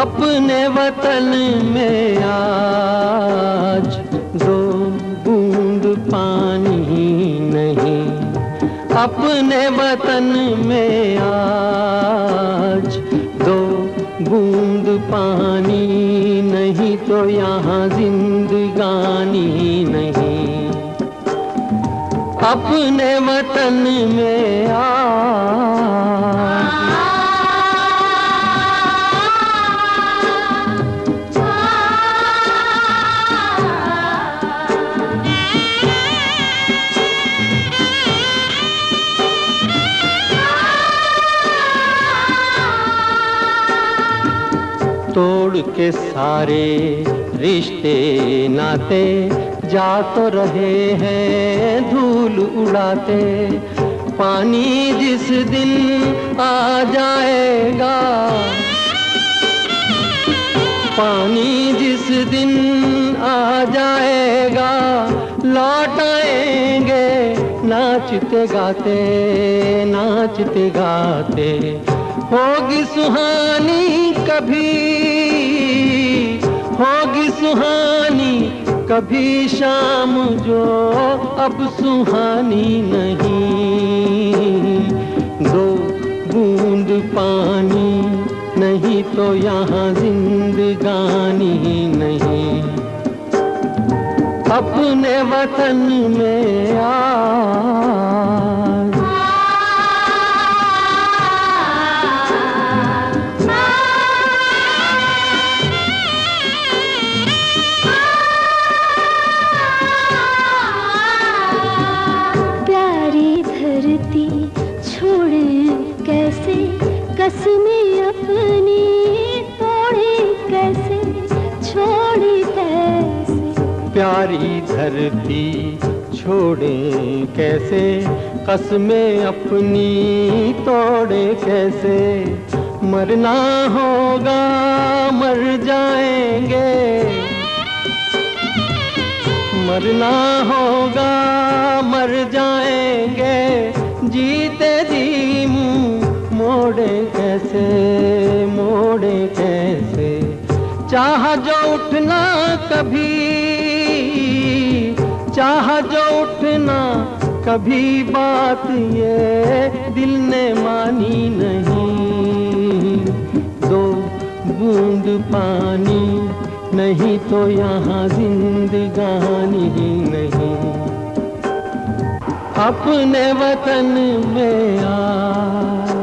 अपने वतन में आज दो बूंद पानी नहीं। अपने वतन में आज दो बूंद पानी नहीं तो यहाँ जिंदगानी नहीं। अपने वतन में आज तोड़ के सारे रिश्ते नाते, जा तो रहे हैं धूल उड़ाते। पानी जिस दिन आ जाएगा, पानी जिस दिन आ जाएगा, लौट आएँगे नाचते गाते नाचते गाते। होगी सुहानी कभी, होगी सुहानी कभी शाम जो अब सुहानी नहीं। दो बूंद पानी नहीं तो यहाँ जिंदगानी नहीं। अपने वतन में आ अपनी तोड़े कैसे? प्यारी धरती छोड़े कैसे, कसमें अपनी तोड़े कैसे? मरना होगा, मर जाएँगे। मरना होगा, मर जाएँगे। जीते मोड़े कैसे मोड़े कैसे? चाह जो उठना कभी, चाह जो उठना कभी बात ये दिल ने मानी नहीं। दो बूंद पानी, नहीं तो यहाँ जिंदगानी ही नहीं। अपने वतन में आ